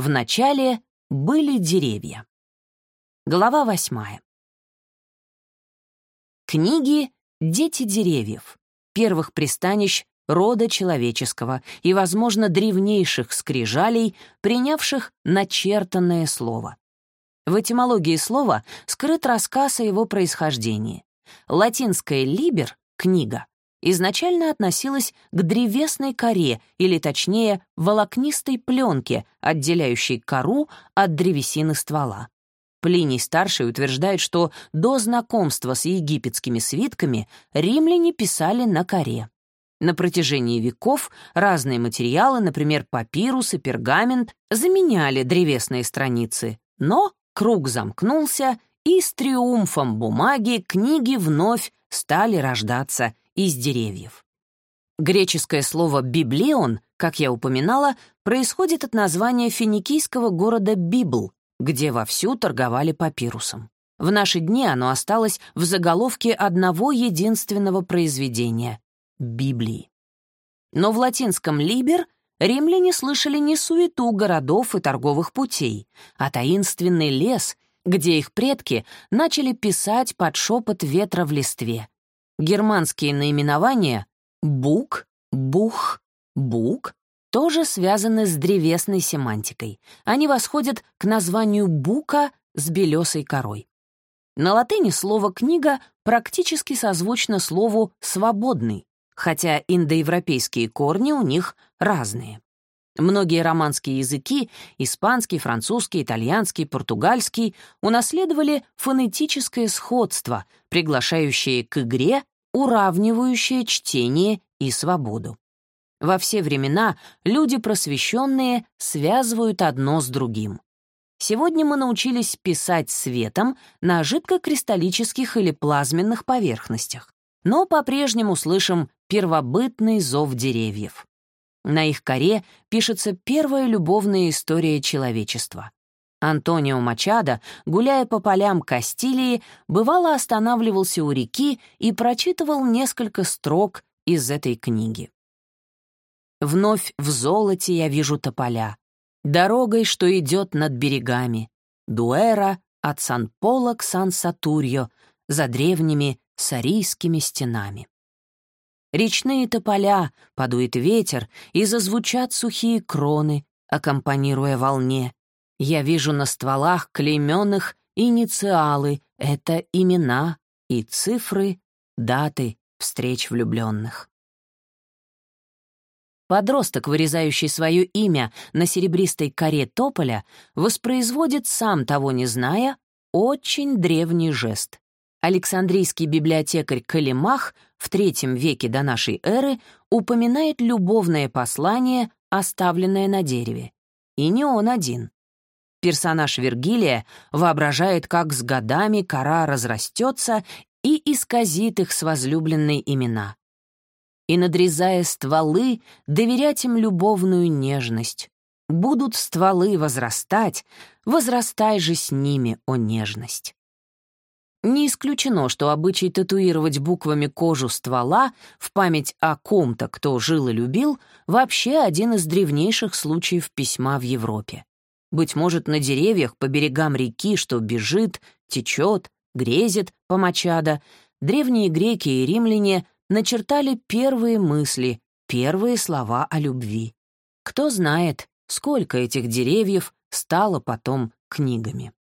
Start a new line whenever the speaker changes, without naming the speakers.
Вначале были деревья. Глава восьмая. Книги «Дети деревьев», первых пристанищ рода человеческого и, возможно, древнейших скрижалей, принявших начертанное слово. В этимологии слова скрыт рассказ о его происхождении. Латинское «либер» — книга изначально относилась к древесной коре, или точнее, волокнистой пленке, отделяющей кору от древесины ствола. Плиний старший утверждает, что до знакомства с египетскими свитками римляне писали на коре. На протяжении веков разные материалы, например, папирус и пергамент, заменяли древесные страницы, но круг замкнулся, и с триумфом бумаги книги вновь стали рождаться из деревьев. Греческое слово «библион», как я упоминала, происходит от названия финикийского города Библ, где вовсю торговали папирусом. В наши дни оно осталось в заголовке одного единственного произведения — Библии. Но в латинском «либер» римляне слышали не суету городов и торговых путей, а таинственный лес, где их предки начали писать под шепот ветра в листве, Германские наименования «бук», «бух», «бук» тоже связаны с древесной семантикой. Они восходят к названию «бука» с белесой корой. На латыни слово «книга» практически созвучно слову «свободный», хотя индоевропейские корни у них разные. Многие романские языки — испанский, французский, итальянский, португальский — унаследовали фонетическое сходство, приглашающее к игре, уравнивающее чтение и свободу. Во все времена люди просвещенные связывают одно с другим. Сегодня мы научились писать светом на жидкокристаллических или плазменных поверхностях, но по-прежнему слышим первобытный зов деревьев. На их коре пишется первая любовная история человечества. Антонио Мачадо, гуляя по полям Кастилии, бывало останавливался у реки и прочитывал несколько строк из этой книги. «Вновь в золоте я вижу тополя, дорогой, что идет над берегами, Дуэра от Сан-Пола к Сан-Сатурьо, за древними сарийскими стенами. Речные тополя, подует ветер, и зазвучат сухие кроны, аккомпанируя волне. Я вижу на стволах клейменных инициалы — это имена и цифры, даты встреч влюбленных. Подросток, вырезающий свое имя на серебристой коре тополя, воспроизводит, сам того не зная, очень древний жест. Александрийский библиотекарь Калимах в III веке до нашей эры упоминает любовное послание, оставленное на дереве. И не он один. Персонаж Вергилия воображает, как с годами кора разрастется и исказит их с возлюбленной имена. И, надрезая стволы, доверять им любовную нежность. Будут стволы возрастать, возрастай же с ними, о нежность. Не исключено, что обычай татуировать буквами кожу ствола в память о ком-то, кто жил и любил, вообще один из древнейших случаев письма в Европе. Быть может, на деревьях по берегам реки, что бежит, течет, грезит по Мачадо, древние греки и римляне начертали первые мысли, первые слова о любви. Кто знает, сколько этих деревьев стало потом книгами.